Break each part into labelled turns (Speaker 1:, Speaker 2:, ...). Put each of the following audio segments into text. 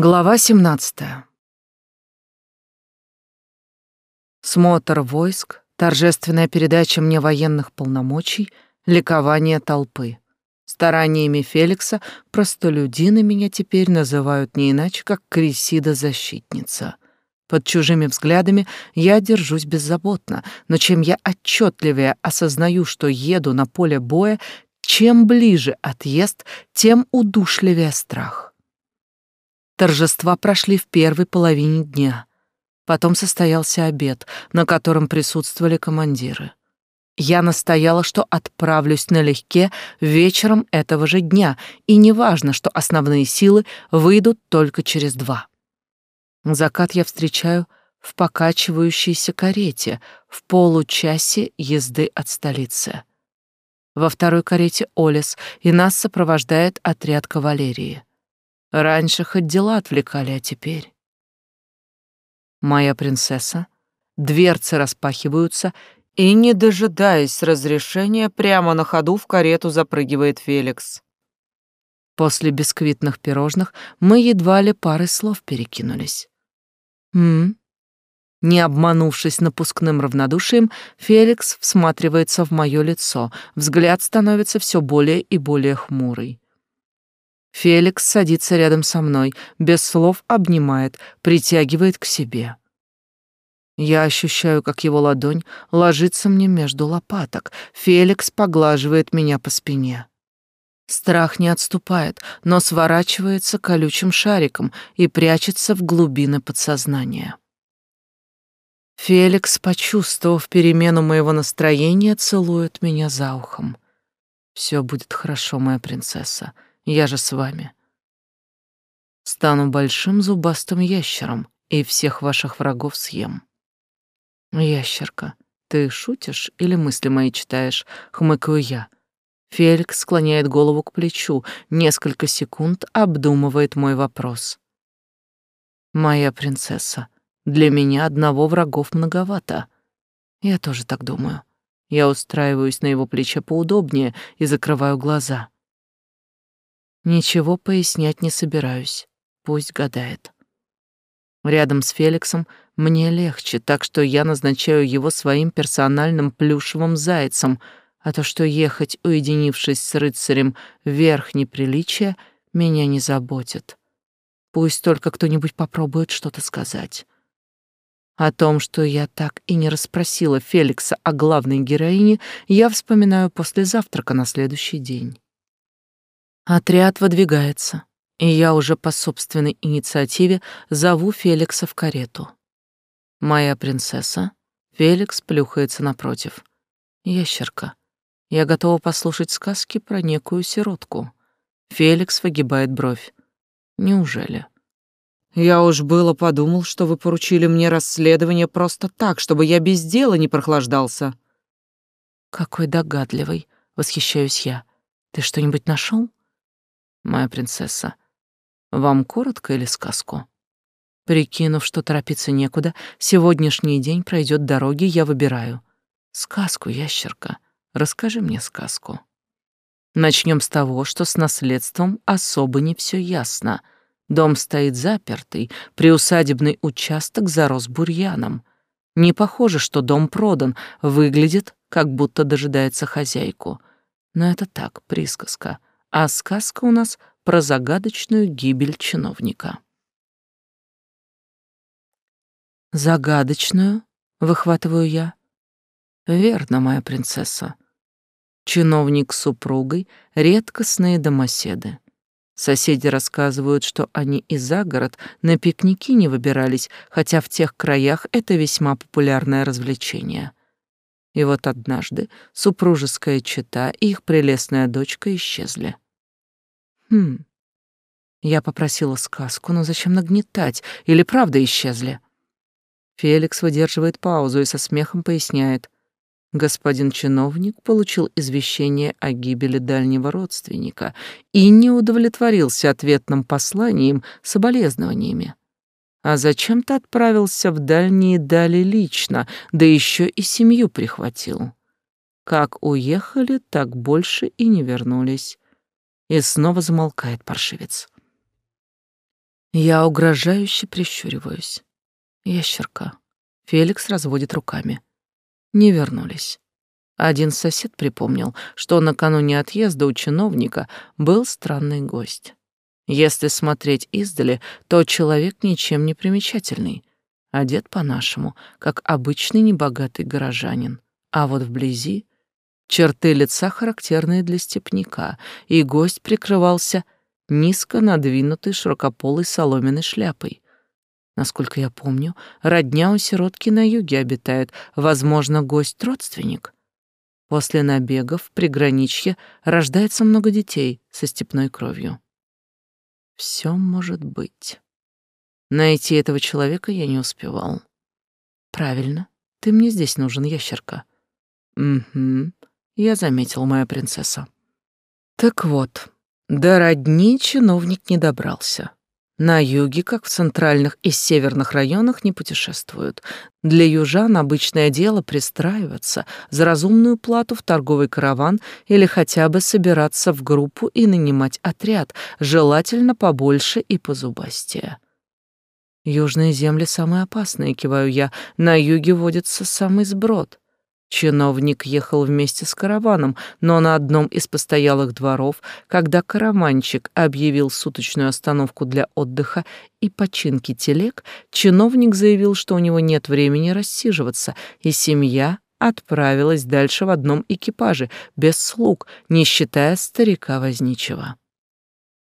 Speaker 1: Глава 17. Смотр войск, торжественная передача мне военных полномочий, ликование толпы. Стараниями Феликса простолюдины меня теперь называют не иначе, как Крисида-защитница. Под чужими взглядами я держусь беззаботно, но чем я отчетливее осознаю, что еду на поле боя, чем ближе отъезд, тем удушливее страх. Торжества прошли в первой половине дня. Потом состоялся обед, на котором присутствовали командиры. Я настояла, что отправлюсь налегке вечером этого же дня, и неважно, что основные силы выйдут только через два. Закат я встречаю в покачивающейся карете в получасе езды от столицы. Во второй карете Олес, и нас сопровождает отряд кавалерии. Раньше хоть дела отвлекали, а теперь... Моя принцесса, дверцы распахиваются, и, не дожидаясь разрешения, прямо на ходу в карету запрыгивает Феликс. После бисквитных пирожных мы едва ли парой слов перекинулись. «М?», Не обманувшись напускным равнодушием, Феликс всматривается в мое лицо, взгляд становится все более и более хмурый. Феликс садится рядом со мной, без слов обнимает, притягивает к себе. Я ощущаю, как его ладонь ложится мне между лопаток. Феликс поглаживает меня по спине. Страх не отступает, но сворачивается колючим шариком и прячется в глубины подсознания. Феликс, почувствовав перемену моего настроения, целует меня за ухом. Все будет хорошо, моя принцесса. Я же с вами. Стану большим зубастым ящером и всех ваших врагов съем. Ящерка, ты шутишь или мысли мои читаешь? Хмыкаю я. Феликс склоняет голову к плечу, несколько секунд обдумывает мой вопрос. Моя принцесса, для меня одного врагов многовато. Я тоже так думаю. Я устраиваюсь на его плече поудобнее и закрываю глаза. Ничего пояснять не собираюсь. Пусть гадает. Рядом с Феликсом мне легче, так что я назначаю его своим персональным плюшевым зайцем, а то, что ехать, уединившись с рыцарем, вверх неприличия, меня не заботит. Пусть только кто-нибудь попробует что-то сказать. О том, что я так и не расспросила Феликса о главной героине, я вспоминаю после завтрака на следующий день. Отряд выдвигается, и я уже по собственной инициативе зову Феликса в карету. Моя принцесса, Феликс плюхается напротив. Ящерка. Я готова послушать сказки про некую сиротку. Феликс выгибает бровь. Неужели? Я уж было подумал, что вы поручили мне расследование просто так, чтобы я без дела не прохлаждался. Какой догадливый, восхищаюсь я. Ты что-нибудь нашел? Моя принцесса. Вам коротко или сказку? Прикинув, что торопиться некуда, сегодняшний день пройдет дороги, я выбираю. Сказку, ящерка. Расскажи мне сказку. Начнем с того, что с наследством особо не все ясно. Дом стоит запертый, приусадебный участок зарос бурьяном. Не похоже, что дом продан, выглядит, как будто дожидается хозяйку. Но это так, присказка а сказка у нас про загадочную гибель чиновника. Загадочную, выхватываю я. Верно, моя принцесса. Чиновник с супругой — редкостные домоседы. Соседи рассказывают, что они и за город на пикники не выбирались, хотя в тех краях это весьма популярное развлечение. И вот однажды супружеская чета и их прелестная дочка исчезли. Хм. Я попросила сказку, но зачем нагнетать? Или правда исчезли? Феликс выдерживает паузу и со смехом поясняет. Господин чиновник получил извещение о гибели дальнего родственника и не удовлетворился ответным посланием с соболезнованиями а зачем-то отправился в дальние дали лично, да еще и семью прихватил. Как уехали, так больше и не вернулись. И снова замолкает паршивец. Я угрожающе прищуриваюсь. Ящерка. Феликс разводит руками. Не вернулись. Один сосед припомнил, что накануне отъезда у чиновника был странный гость. Если смотреть издали, то человек ничем не примечательный, одет по-нашему, как обычный небогатый горожанин. А вот вблизи черты лица характерные для степняка, и гость прикрывался низко надвинутой широкополой соломенной шляпой. Насколько я помню, родня у сиротки на юге обитает, возможно, гость-родственник. После набегов в приграничье рождается много детей со степной кровью. Все может быть. Найти этого человека я не успевал. Правильно, ты мне здесь нужен, ящерка. Угу, я заметил, моя принцесса. Так вот, до родни чиновник не добрался. На юге, как в центральных и северных районах, не путешествуют. Для южан обычное дело пристраиваться за разумную плату в торговый караван или хотя бы собираться в группу и нанимать отряд, желательно побольше и позубастее. Южные земли самые опасные, киваю я. На юге водится самый сброд. Чиновник ехал вместе с караваном, но на одном из постоялых дворов, когда караванчик объявил суточную остановку для отдыха и починки телег, чиновник заявил, что у него нет времени рассиживаться, и семья отправилась дальше в одном экипаже, без слуг, не считая старика возничего.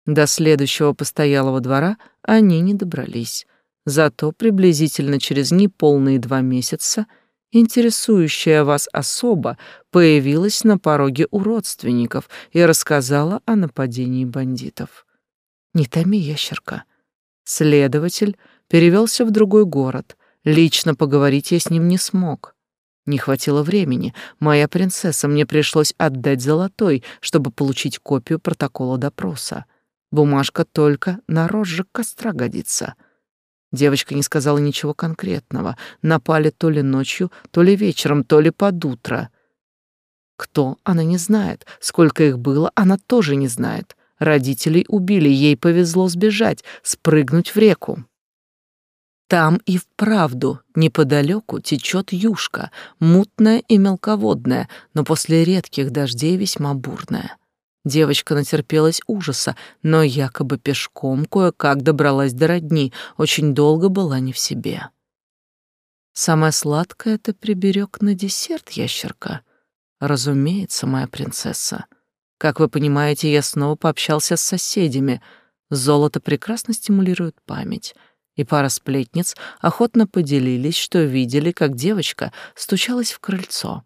Speaker 1: До следующего постоялого двора они не добрались. Зато приблизительно через неполные два месяца — интересующая вас особа появилась на пороге у родственников и рассказала о нападении бандитов. Не томи, ящерка. Следователь перевелся в другой город. Лично поговорить я с ним не смог. Не хватило времени. Моя принцесса, мне пришлось отдать золотой, чтобы получить копию протокола допроса. Бумажка только на розжиг костра годится. — Девочка не сказала ничего конкретного. Напали то ли ночью, то ли вечером, то ли под утро. Кто, она не знает. Сколько их было, она тоже не знает. Родителей убили, ей повезло сбежать, спрыгнуть в реку. Там и вправду неподалеку течет юшка, мутная и мелководная, но после редких дождей весьма бурная. Девочка натерпелась ужаса, но якобы пешком кое-как добралась до родни, очень долго была не в себе. Самое сладкое это приберег на десерт, ящерка. Разумеется, моя принцесса. Как вы понимаете, я снова пообщался с соседями. Золото прекрасно стимулирует память. И пара сплетниц охотно поделились, что видели, как девочка стучалась в крыльцо.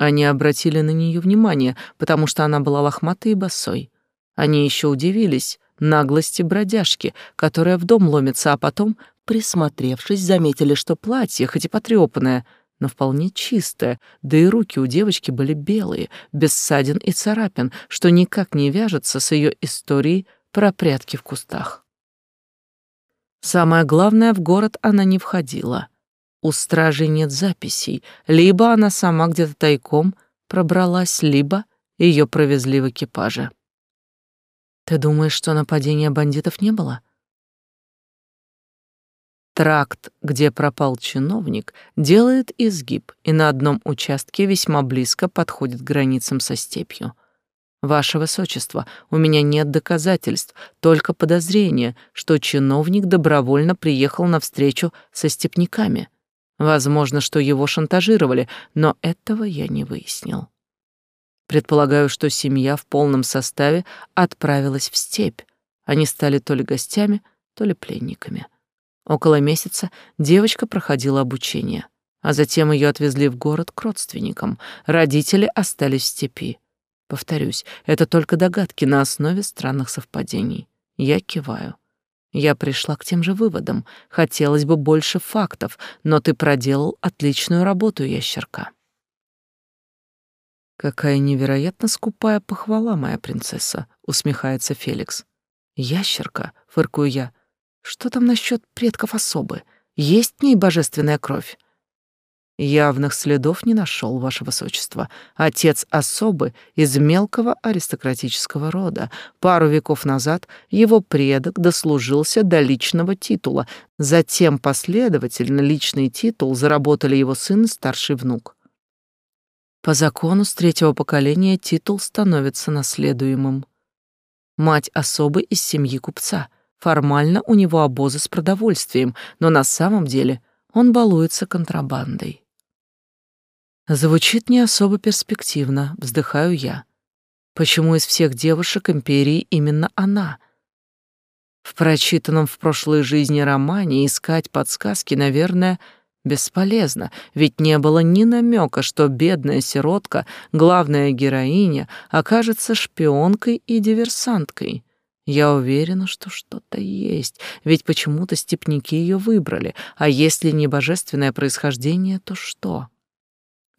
Speaker 1: Они обратили на нее внимание, потому что она была лохматой и босой. Они еще удивились наглости бродяжки, которая в дом ломится, а потом, присмотревшись, заметили, что платье, хоть и потрепанное, но вполне чистое, да и руки у девочки были белые, без ссадин и царапин, что никак не вяжется с ее историей про прятки в кустах. Самое главное, в город она не входила — у стражи нет записей, либо она сама где-то тайком пробралась, либо ее провезли в экипаже. Ты думаешь, что нападения бандитов не было? Тракт, где пропал чиновник, делает изгиб и на одном участке весьма близко подходит к границам со степью. Ваше Высочество, у меня нет доказательств, только подозрение, что чиновник добровольно приехал на встречу со степняками. Возможно, что его шантажировали, но этого я не выяснил. Предполагаю, что семья в полном составе отправилась в степь. Они стали то ли гостями, то ли пленниками. Около месяца девочка проходила обучение, а затем ее отвезли в город к родственникам. Родители остались в степи. Повторюсь, это только догадки на основе странных совпадений. Я киваю. Я пришла к тем же выводам. Хотелось бы больше фактов, но ты проделал отличную работу, ящерка. Какая невероятно скупая похвала, моя принцесса, усмехается Феликс. Ящерка, фыркую я. Что там насчет предков особы? Есть в ней божественная кровь? Явных следов не нашел, ваше высочество. Отец особы из мелкого аристократического рода. Пару веков назад его предок дослужился до личного титула. Затем последовательно личный титул заработали его сын и старший внук. По закону с третьего поколения титул становится наследуемым. Мать особы из семьи купца. Формально у него обозы с продовольствием, но на самом деле он балуется контрабандой. Звучит не особо перспективно, вздыхаю я. Почему из всех девушек империи именно она? В прочитанном в прошлой жизни романе искать подсказки, наверное, бесполезно, ведь не было ни намека, что бедная сиротка, главная героиня, окажется шпионкой и диверсанткой. Я уверена, что что-то есть, ведь почему-то степники ее выбрали, а если не божественное происхождение, то что?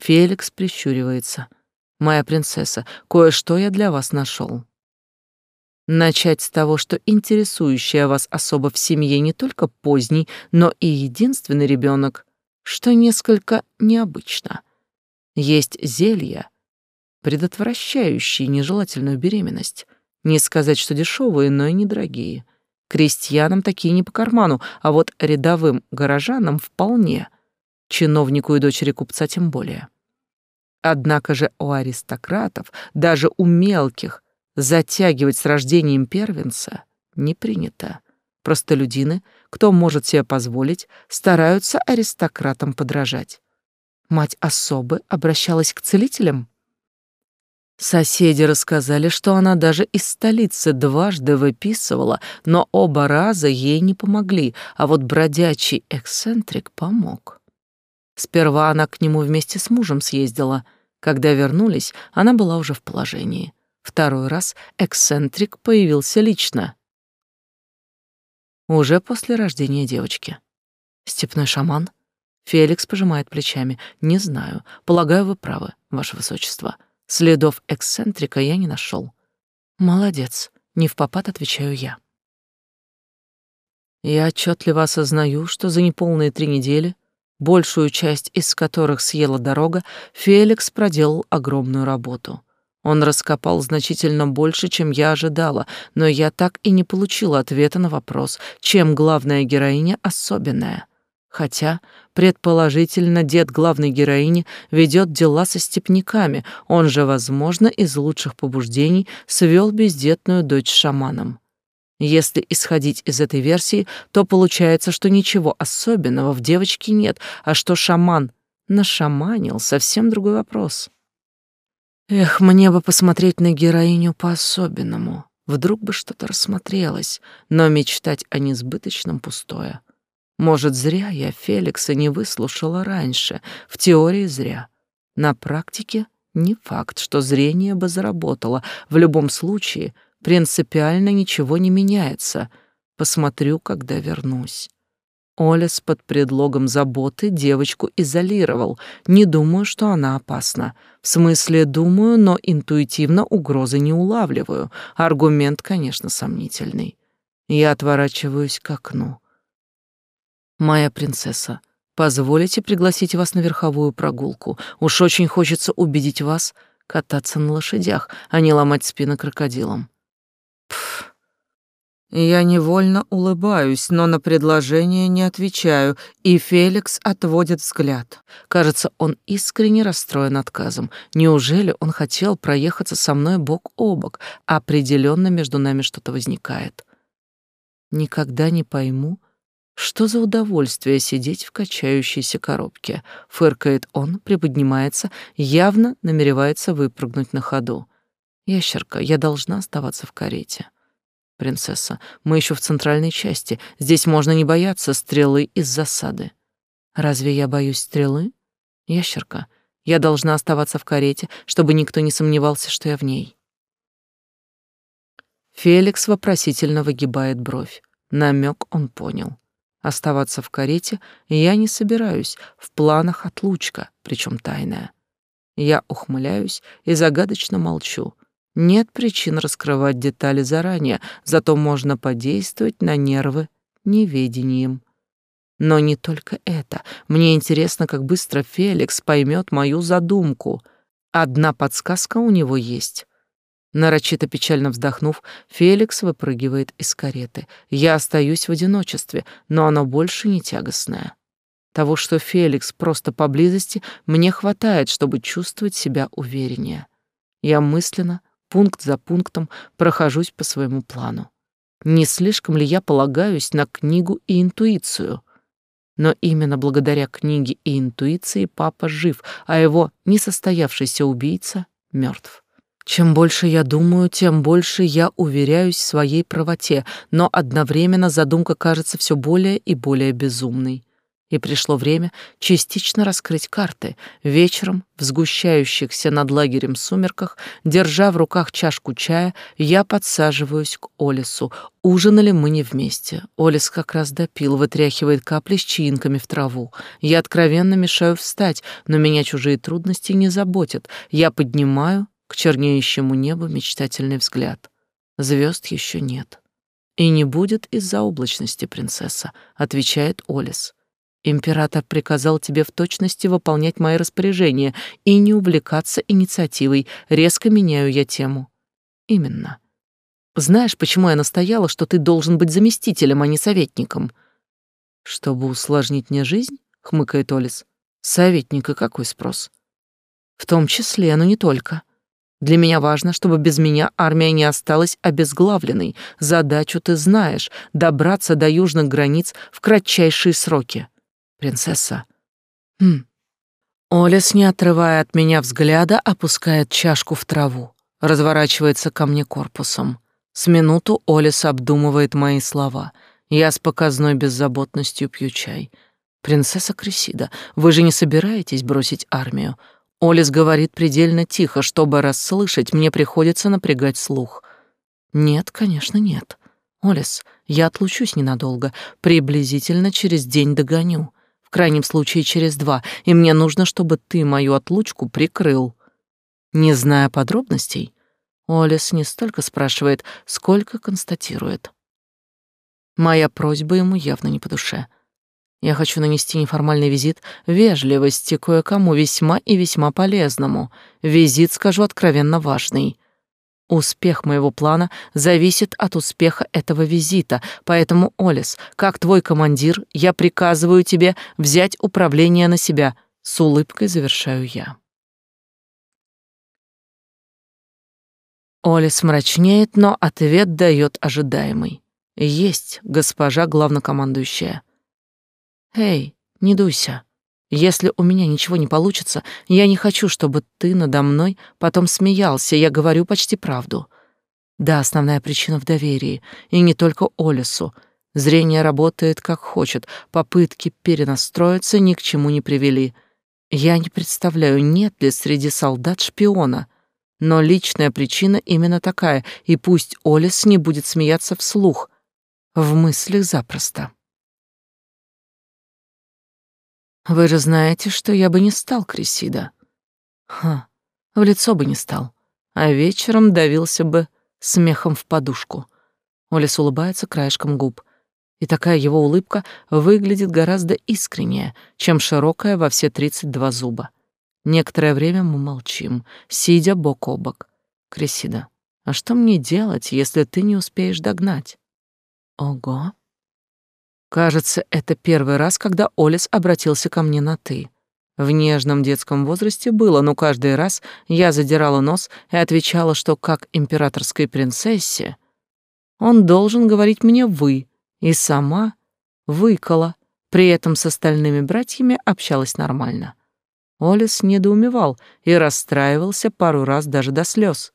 Speaker 1: Феликс прищуривается. «Моя принцесса, кое-что я для вас нашел. Начать с того, что интересующая вас особо в семье не только поздний, но и единственный ребенок, что несколько необычно. Есть зелья, предотвращающие нежелательную беременность. Не сказать, что дешевые, но и недорогие. Крестьянам такие не по карману, а вот рядовым горожанам вполне – чиновнику и дочери купца тем более. Однако же у аристократов, даже у мелких, затягивать с рождением первенца не принято. Простолюдины, кто может себе позволить, стараются аристократам подражать. Мать особы обращалась к целителям? Соседи рассказали, что она даже из столицы дважды выписывала, но оба раза ей не помогли, а вот бродячий эксцентрик помог. Сперва она к нему вместе с мужем съездила. Когда вернулись, она была уже в положении. Второй раз эксцентрик появился лично. Уже после рождения девочки. Степной шаман? Феликс пожимает плечами. Не знаю. Полагаю, вы правы, ваше высочество. Следов эксцентрика я не нашел. Молодец. Не в попад отвечаю я. Я отчетливо осознаю, что за неполные три недели большую часть из которых съела дорога, Феликс проделал огромную работу. Он раскопал значительно больше, чем я ожидала, но я так и не получила ответа на вопрос, чем главная героиня особенная. Хотя, предположительно, дед главной героини ведет дела со степняками, он же, возможно, из лучших побуждений свел бездетную дочь шаманом. Если исходить из этой версии, то получается, что ничего особенного в девочке нет, а что шаман нашаманил — совсем другой вопрос. Эх, мне бы посмотреть на героиню по-особенному. Вдруг бы что-то рассмотрелось, но мечтать о несбыточном пустое. Может, зря я Феликса не выслушала раньше, в теории зря. На практике не факт, что зрение бы заработало. В любом случае — принципиально ничего не меняется. Посмотрю, когда вернусь. Олес под предлогом заботы девочку изолировал. Не думаю, что она опасна. В смысле, думаю, но интуитивно угрозы не улавливаю. Аргумент, конечно, сомнительный. Я отворачиваюсь к окну. «Моя принцесса, позволите пригласить вас на верховую прогулку? Уж очень хочется убедить вас кататься на лошадях, а не ломать спины крокодилам. Я невольно улыбаюсь, но на предложение не отвечаю, и Феликс отводит взгляд. Кажется, он искренне расстроен отказом. Неужели он хотел проехаться со мной бок о бок? Определенно между нами что-то возникает. Никогда не пойму, что за удовольствие сидеть в качающейся коробке. Фыркает он, приподнимается, явно намеревается выпрыгнуть на ходу. Ящерка, я должна оставаться в карете. Принцесса, мы еще в центральной части. Здесь можно не бояться стрелы из засады. Разве я боюсь стрелы? Ящерка, я должна оставаться в карете, чтобы никто не сомневался, что я в ней. Феликс вопросительно выгибает бровь. Намек он понял. Оставаться в карете я не собираюсь, в планах отлучка, причем тайная. Я ухмыляюсь и загадочно молчу, нет причин раскрывать детали заранее, зато можно подействовать на нервы неведением. Но не только это. Мне интересно, как быстро Феликс поймет мою задумку. Одна подсказка у него есть. Нарочито печально вздохнув, Феликс выпрыгивает из кареты. Я остаюсь в одиночестве, но оно больше не тягостное. Того, что Феликс просто поблизости, мне хватает, чтобы чувствовать себя увереннее. Я мысленно, пункт за пунктом, прохожусь по своему плану. Не слишком ли я полагаюсь на книгу и интуицию? Но именно благодаря книге и интуиции папа жив, а его несостоявшийся убийца мертв. Чем больше я думаю, тем больше я уверяюсь в своей правоте, но одновременно задумка кажется все более и более безумной и пришло время частично раскрыть карты. Вечером, в сгущающихся над лагерем сумерках, держа в руках чашку чая, я подсаживаюсь к Олесу. Ужинали мы не вместе. Олес как раз допил, вытряхивает капли с чаинками в траву. Я откровенно мешаю встать, но меня чужие трудности не заботят. Я поднимаю к чернеющему небу мечтательный взгляд. Звезд еще нет. «И не будет из-за облачности, принцесса», — отвечает Олес. Император приказал тебе в точности выполнять мои распоряжения и не увлекаться инициативой. Резко меняю я тему. Именно. Знаешь, почему я настояла, что ты должен быть заместителем, а не советником? Чтобы усложнить мне жизнь, хмыкает Олис. Советника какой спрос? В том числе, но не только. Для меня важно, чтобы без меня армия не осталась обезглавленной. Задачу ты знаешь — добраться до южных границ в кратчайшие сроки принцесса. Хм. Олес, не отрывая от меня взгляда, опускает чашку в траву, разворачивается ко мне корпусом. С минуту Олес обдумывает мои слова. Я с показной беззаботностью пью чай. «Принцесса Кресида, вы же не собираетесь бросить армию?» Олес говорит предельно тихо, чтобы расслышать, мне приходится напрягать слух. «Нет, конечно, нет. Олес, я отлучусь ненадолго, приблизительно через день догоню крайнем случае через два, и мне нужно, чтобы ты мою отлучку прикрыл. Не зная подробностей, Олес не столько спрашивает, сколько констатирует. Моя просьба ему явно не по душе. Я хочу нанести неформальный визит вежливости кое-кому весьма и весьма полезному. Визит, скажу откровенно, важный. Успех моего плана зависит от успеха этого визита, поэтому, Олес, как твой командир, я приказываю тебе взять управление на себя. С улыбкой завершаю я. Олес мрачнеет, но ответ дает ожидаемый. Есть, госпожа главнокомандующая. Эй, не дуйся. Если у меня ничего не получится, я не хочу, чтобы ты надо мной потом смеялся, я говорю почти правду. Да, основная причина в доверии, и не только Олесу. Зрение работает как хочет, попытки перенастроиться ни к чему не привели. Я не представляю, нет ли среди солдат шпиона. Но личная причина именно такая, и пусть Олес не будет смеяться вслух, в мыслях запросто. Вы же знаете, что я бы не стал Крисида. Ха, в лицо бы не стал, а вечером давился бы смехом в подушку. Олес улыбается краешком губ, и такая его улыбка выглядит гораздо искреннее, чем широкая во все тридцать два зуба. Некоторое время мы молчим, сидя бок о бок. Крисида, а что мне делать, если ты не успеешь догнать? Ого. Кажется, это первый раз, когда Олес обратился ко мне на «ты». В нежном детском возрасте было, но каждый раз я задирала нос и отвечала, что как императорской принцессе он должен говорить мне «вы», и сама выкала, при этом с остальными братьями общалась нормально. Олес недоумевал и расстраивался пару раз даже до слез.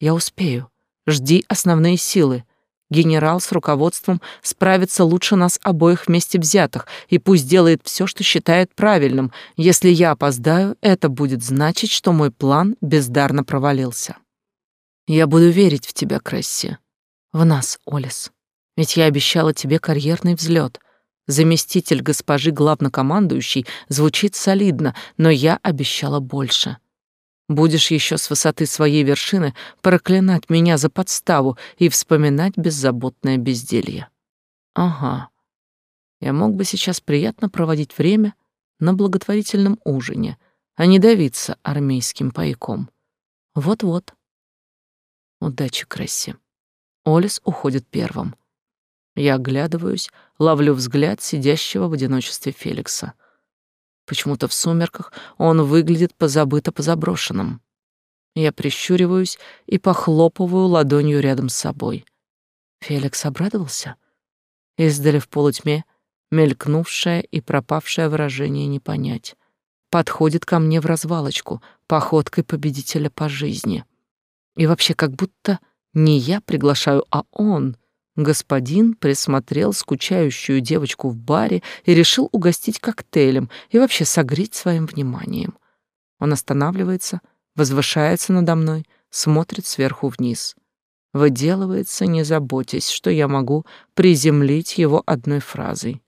Speaker 1: «Я успею. Жди основные силы. Генерал с руководством справится лучше нас обоих вместе взятых, и пусть делает все, что считает правильным. Если я опоздаю, это будет значить, что мой план бездарно провалился. Я буду верить в тебя, Кресси. В нас, Олес. Ведь я обещала тебе карьерный взлет. Заместитель госпожи главнокомандующей звучит солидно, но я обещала больше. Будешь еще с высоты своей вершины проклинать меня за подставу и вспоминать беззаботное безделье. Ага. Я мог бы сейчас приятно проводить время на благотворительном ужине, а не давиться армейским пайком. Вот-вот. Удачи, Кресси. Олис уходит первым. Я оглядываюсь, ловлю взгляд сидящего в одиночестве Феликса. Почему-то в сумерках он выглядит позабыто-позаброшенным. Я прищуриваюсь и похлопываю ладонью рядом с собой. Феликс обрадовался. Издали в полутьме мелькнувшее и пропавшее выражение не понять. Подходит ко мне в развалочку, походкой победителя по жизни. И вообще как будто не я приглашаю, а он. Господин присмотрел скучающую девочку в баре и решил угостить коктейлем и вообще согреть своим вниманием. Он останавливается, возвышается надо мной, смотрит сверху вниз. Выделывается, не заботясь, что я могу приземлить его одной фразой.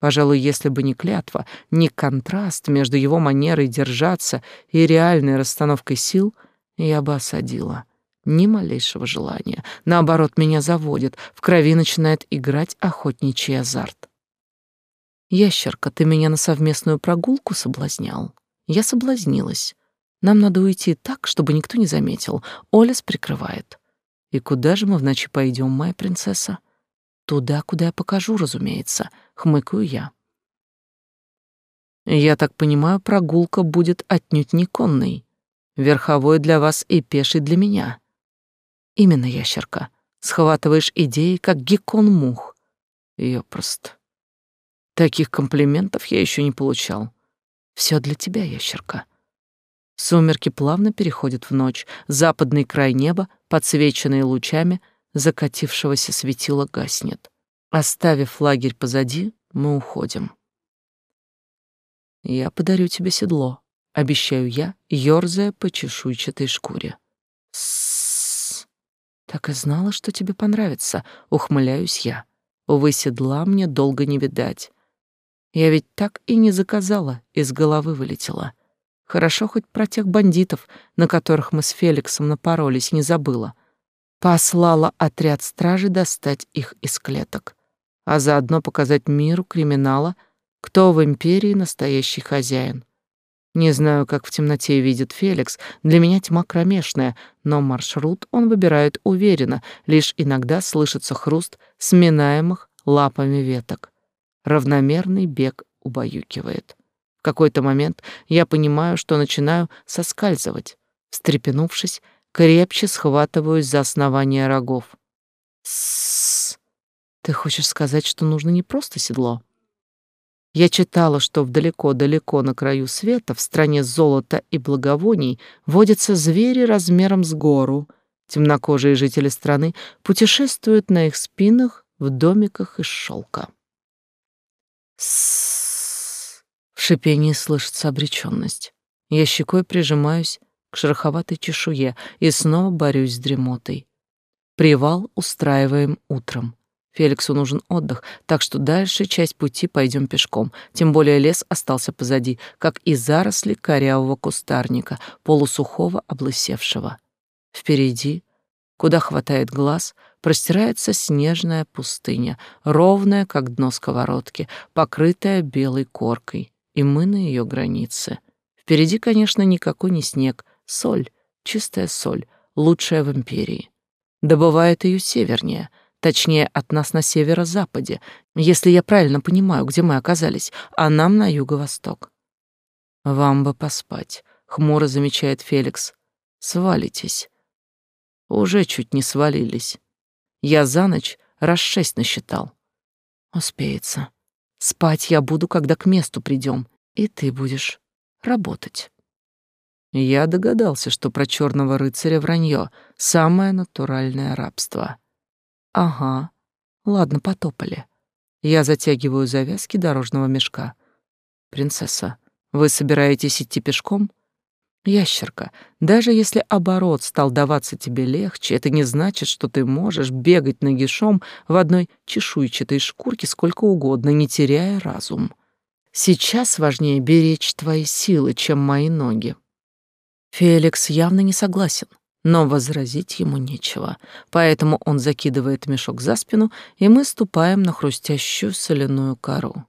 Speaker 1: Пожалуй, если бы не клятва, не контраст между его манерой держаться и реальной расстановкой сил, я бы осадила. Ни малейшего желания. Наоборот, меня заводит, в крови начинает играть охотничий азарт. «Ящерка, ты меня на совместную прогулку соблазнял?» Я соблазнилась. Нам надо уйти так, чтобы никто не заметил. Олес прикрывает. И куда же мы в ночи пойдем, моя принцесса? Туда, куда я покажу, разумеется, хмыкаю я. Я так понимаю, прогулка будет отнюдь не конной. Верховой для вас и пеший для меня. Именно, ящерка. Схватываешь идеи, как геккон мух. Ёпрост. Таких комплиментов я еще не получал. Все для тебя, ящерка. Сумерки плавно переходят в ночь. Западный край неба, подсвеченный лучами закатившегося светила, гаснет. Оставив лагерь позади, мы уходим. Я подарю тебе седло, обещаю я, ёрзая по чешуйчатой шкуре. С Так и знала, что тебе понравится, ухмыляюсь я. Увы, седла мне долго не видать. Я ведь так и не заказала, из головы вылетела. Хорошо хоть про тех бандитов, на которых мы с Феликсом напоролись, не забыла. Послала отряд стражи достать их из клеток, а заодно показать миру криминала, кто в империи настоящий хозяин. Не знаю, как в темноте видит Феликс, для меня тьма кромешная, но маршрут он выбирает уверенно, лишь иногда слышится хруст сминаемых лапами веток. Равномерный бег убаюкивает. В какой-то момент я понимаю, что начинаю соскальзывать. Встрепенувшись, крепче схватываюсь за основание рогов. С, Ты хочешь сказать, что нужно не просто седло? Я читала, что вдалеко-далеко на краю света, в стране золота и благовоний, водятся звери размером с гору. Темнокожие жители страны путешествуют на их спинах в домиках из шелка. С в шипении слышится обречённость. Я щекой прижимаюсь к шероховатой чешуе и снова борюсь с дремотой. Привал устраиваем утром. Феликсу нужен отдых, так что дальше часть пути пойдем пешком. Тем более лес остался позади, как и заросли корявого кустарника, полусухого, облысевшего. Впереди, куда хватает глаз, простирается снежная пустыня, ровная, как дно сковородки, покрытая белой коркой и мы на ее границе. Впереди, конечно, никакой не снег, соль, чистая соль, лучшая в империи. Добывает ее севернее, точнее, от нас на северо-западе, если я правильно понимаю, где мы оказались, а нам на юго-восток. Вам бы поспать, хмуро замечает Феликс. Свалитесь. Уже чуть не свалились. Я за ночь раз шесть насчитал. Успеется. Спать я буду, когда к месту придем, и ты будешь работать. Я догадался, что про черного рыцаря вранье — самое натуральное рабство. Ага, ладно, потопали. Я затягиваю завязки дорожного мешка. Принцесса, вы собираетесь идти пешком? Ящерка, даже если оборот стал даваться тебе легче, это не значит, что ты можешь бегать нагишом в одной чешуйчатой шкурке сколько угодно, не теряя разум. Сейчас важнее беречь твои силы, чем мои ноги. Феликс явно не согласен. Но возразить ему нечего, поэтому он закидывает мешок за спину, и мы ступаем на хрустящую соляную кору.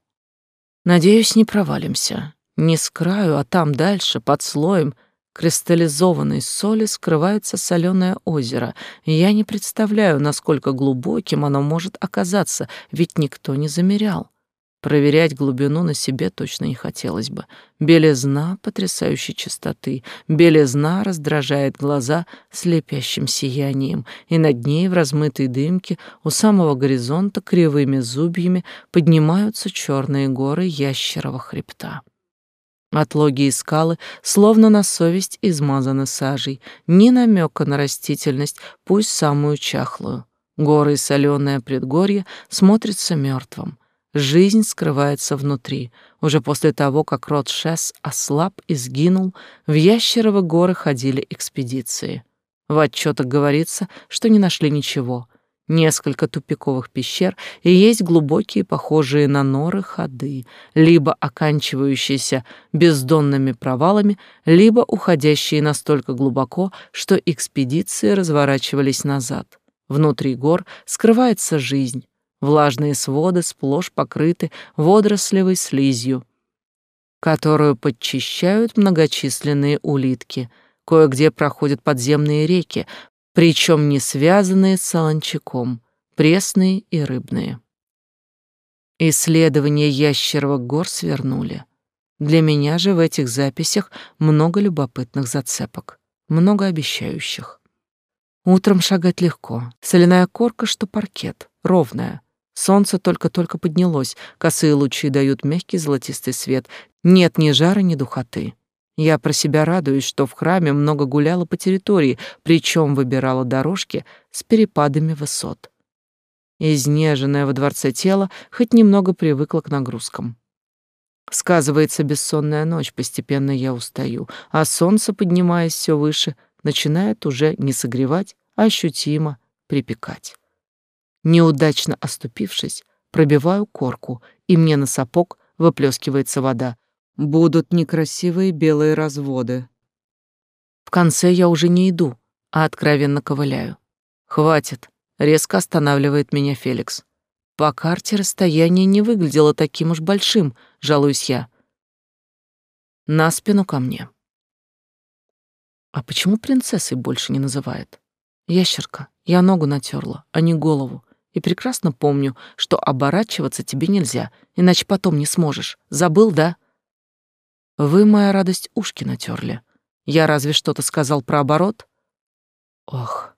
Speaker 1: Надеюсь, не провалимся. Не с краю, а там дальше, под слоем кристаллизованной соли, скрывается соленое озеро. Я не представляю, насколько глубоким оно может оказаться, ведь никто не замерял. Проверять глубину на себе точно не хотелось бы. Белизна потрясающей чистоты, белизна раздражает глаза слепящим сиянием, и над ней в размытой дымке у самого горизонта кривыми зубьями поднимаются черные горы ящерового хребта. Отлоги и скалы словно на совесть измазаны сажей, ни намека на растительность, пусть самую чахлую. Горы и соленое предгорье смотрятся мертвым. Жизнь скрывается внутри. Уже после того, как род Шес ослаб и сгинул, в Ящеровы горы ходили экспедиции. В отчетах говорится, что не нашли ничего. Несколько тупиковых пещер и есть глубокие, похожие на норы, ходы, либо оканчивающиеся бездонными провалами, либо уходящие настолько глубоко, что экспедиции разворачивались назад. Внутри гор скрывается жизнь, Влажные своды сплошь покрыты водорослевой слизью, которую подчищают многочисленные улитки. Кое-где проходят подземные реки, причем не связанные с солончаком, пресные и рыбные. Исследования ящеровых гор свернули. Для меня же в этих записях много любопытных зацепок, много обещающих. Утром шагать легко, соляная корка, что паркет, ровная, Солнце только-только поднялось, косые лучи дают мягкий золотистый свет. Нет ни жара, ни духоты. Я про себя радуюсь, что в храме много гуляла по территории, причем выбирала дорожки с перепадами высот. Изнеженное во дворце тело хоть немного привыкло к нагрузкам. Сказывается бессонная ночь, постепенно я устаю, а солнце, поднимаясь все выше, начинает уже не согревать, а ощутимо припекать. Неудачно оступившись, пробиваю корку, и мне на сапог выплескивается вода. Будут некрасивые белые разводы. В конце я уже не иду, а откровенно ковыляю. «Хватит», — резко останавливает меня Феликс. По карте расстояние не выглядело таким уж большим, жалуюсь я. На спину ко мне. А почему принцессой больше не называет? Ящерка, я ногу натерла, а не голову и прекрасно помню, что оборачиваться тебе нельзя, иначе потом не сможешь. Забыл, да? Вы, моя радость, ушки натерли. Я разве что-то сказал про оборот? Ох,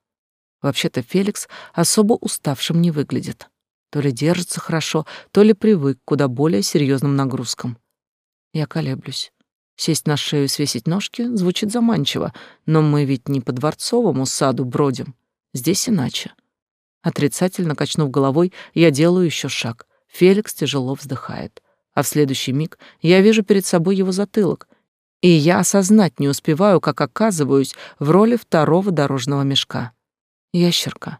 Speaker 1: вообще-то Феликс особо уставшим не выглядит. То ли держится хорошо, то ли привык к куда более серьезным нагрузкам. Я колеблюсь. Сесть на шею и свесить ножки звучит заманчиво, но мы ведь не по дворцовому саду бродим. Здесь иначе. Отрицательно качнув головой, я делаю еще шаг. Феликс тяжело вздыхает. А в следующий миг я вижу перед собой его затылок, и я осознать не успеваю, как оказываюсь в роли второго дорожного мешка. Ящерка.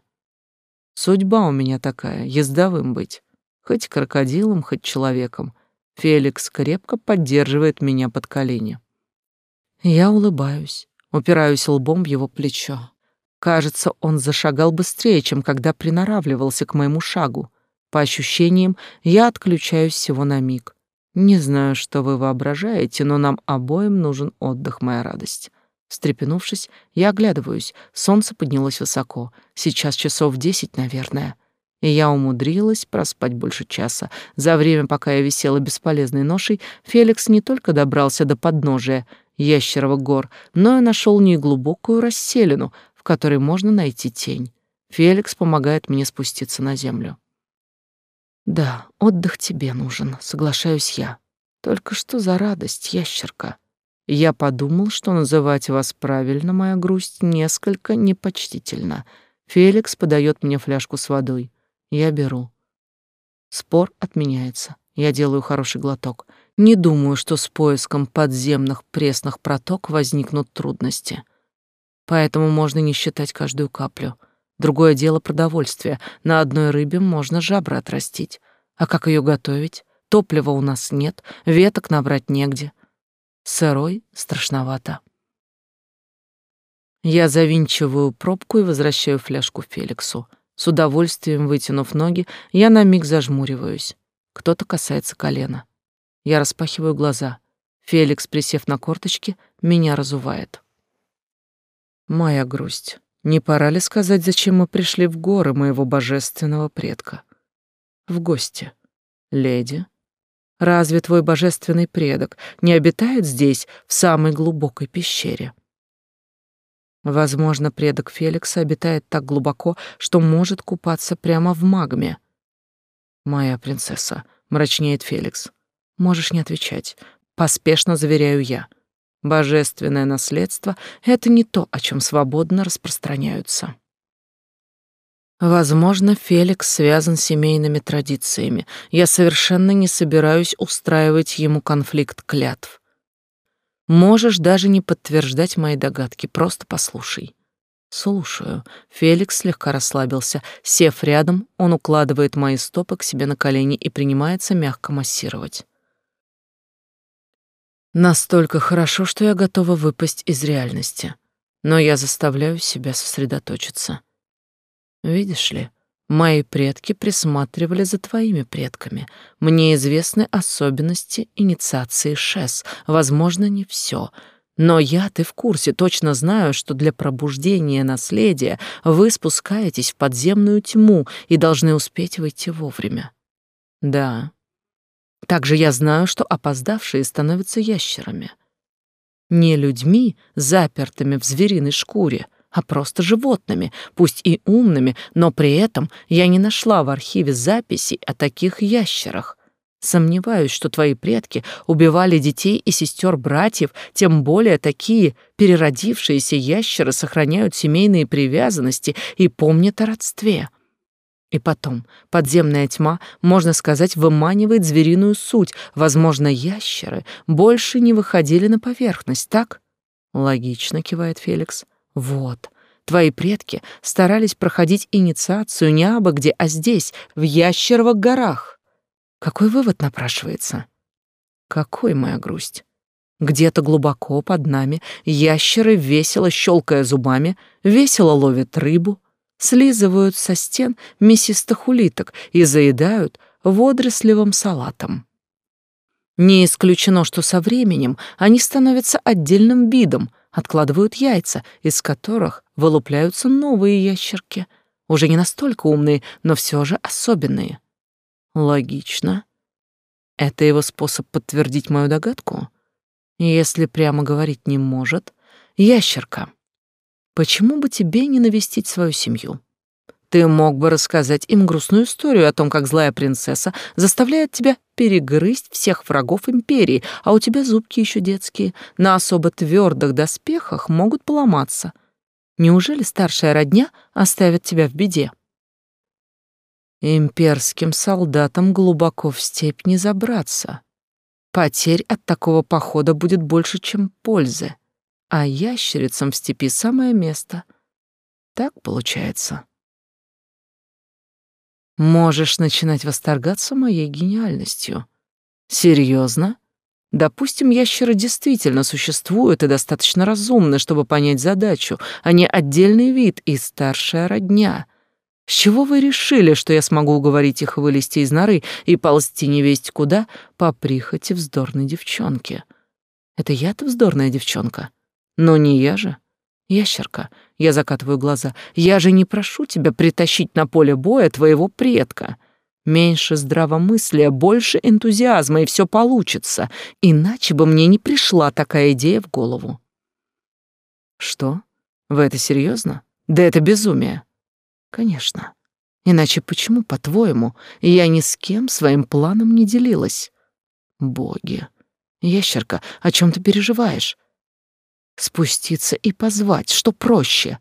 Speaker 1: Судьба у меня такая, ездовым быть. Хоть крокодилом, хоть человеком. Феликс крепко поддерживает меня под колени. Я улыбаюсь, упираюсь лбом в его плечо. Кажется, он зашагал быстрее, чем когда приноравливался к моему шагу. По ощущениям, я отключаюсь всего на миг. Не знаю, что вы воображаете, но нам обоим нужен отдых, моя радость. Встрепенувшись, я оглядываюсь. Солнце поднялось высоко. Сейчас часов десять, наверное. И я умудрилась проспать больше часа. За время, пока я висела бесполезной ношей, Феликс не только добрался до подножия Ящерова гор, но и нашел неглубокую расселину, которой можно найти тень. Феликс помогает мне спуститься на землю. Да, отдых тебе нужен, соглашаюсь я. Только что за радость, ящерка. Я подумал, что называть вас правильно, моя грусть, несколько непочтительно. Феликс подает мне фляжку с водой. Я беру. Спор отменяется. Я делаю хороший глоток. Не думаю, что с поиском подземных пресных проток возникнут трудности поэтому можно не считать каждую каплю. Другое дело продовольствие. На одной рыбе можно жабры отрастить. А как ее готовить? Топлива у нас нет, веток набрать негде. Сырой страшновато. Я завинчиваю пробку и возвращаю фляжку Феликсу. С удовольствием вытянув ноги, я на миг зажмуриваюсь. Кто-то касается колена. Я распахиваю глаза. Феликс, присев на корточки, меня разувает. Моя грусть. Не пора ли сказать, зачем мы пришли в горы моего божественного предка? В гости. Леди, разве твой божественный предок не обитает здесь, в самой глубокой пещере? Возможно, предок Феликса обитает так глубоко, что может купаться прямо в магме. Моя принцесса, мрачнеет Феликс. Можешь не отвечать. Поспешно заверяю я. Божественное наследство — это не то, о чем свободно распространяются. Возможно, Феликс связан с семейными традициями. Я совершенно не собираюсь устраивать ему конфликт клятв. Можешь даже не подтверждать мои догадки, просто послушай. Слушаю. Феликс слегка расслабился. Сев рядом, он укладывает мои стопы к себе на колени и принимается мягко массировать. Настолько хорошо, что я готова выпасть из реальности. Но я заставляю себя сосредоточиться. Видишь ли, мои предки присматривали за твоими предками. Мне известны особенности инициации ШЭС. Возможно, не все. Но я, ты в курсе, точно знаю, что для пробуждения наследия вы спускаетесь в подземную тьму и должны успеть выйти вовремя. Да, также я знаю, что опоздавшие становятся ящерами. Не людьми, запертыми в звериной шкуре, а просто животными, пусть и умными, но при этом я не нашла в архиве записей о таких ящерах. Сомневаюсь, что твои предки убивали детей и сестер-братьев, тем более такие переродившиеся ящеры сохраняют семейные привязанности и помнят о родстве. И потом, подземная тьма, можно сказать, выманивает звериную суть. Возможно, ящеры больше не выходили на поверхность, так? Логично, кивает Феликс. Вот. Твои предки старались проходить инициацию не абы где, а здесь, в Ящеровых горах. Какой вывод напрашивается? Какой моя грусть? Где-то глубоко под нами ящеры, весело щелкая зубами, весело ловят рыбу, слизывают со стен мясистых улиток и заедают водорослевым салатом. Не исключено, что со временем они становятся отдельным видом, откладывают яйца, из которых вылупляются новые ящерки, уже не настолько умные, но все же особенные. Логично. Это его способ подтвердить мою догадку? Если прямо говорить не может, ящерка Почему бы тебе не навестить свою семью? Ты мог бы рассказать им грустную историю о том, как злая принцесса заставляет тебя перегрызть всех врагов империи, а у тебя зубки еще детские, на особо твердых доспехах могут поломаться. Неужели старшая родня оставит тебя в беде? Имперским солдатам глубоко в степь не забраться. Потерь от такого похода будет больше, чем пользы а ящерицам в степи самое место. Так получается. Можешь начинать восторгаться моей гениальностью. Серьезно? Допустим, ящеры действительно существуют и достаточно разумны, чтобы понять задачу, не отдельный вид и старшая родня. С чего вы решили, что я смогу уговорить их вылезти из норы и ползти невесть куда по прихоти вздорной девчонки? Это я-то вздорная девчонка? Но не я же. Ящерка, я закатываю глаза, я же не прошу тебя притащить на поле боя твоего предка. Меньше здравомыслия, больше энтузиазма, и все получится. Иначе бы мне не пришла такая идея в голову. Что? Вы это серьезно? Да это безумие. Конечно. Иначе почему, по-твоему, я ни с кем своим планом не делилась? Боги. Ящерка, о чем ты переживаешь? Спуститься и позвать, что проще.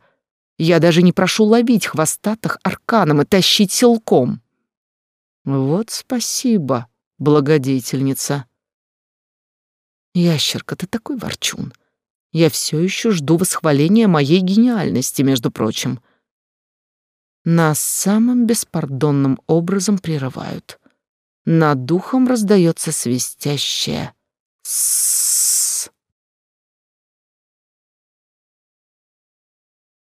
Speaker 1: Я даже не прошу ловить хвостатых арканом и тащить силком. Вот спасибо, благодетельница. Ящерка, ты такой ворчун. Я все еще жду восхваления моей гениальности, между прочим. Нас самым беспардонным образом прерывают. Над духом раздается свистящее «С».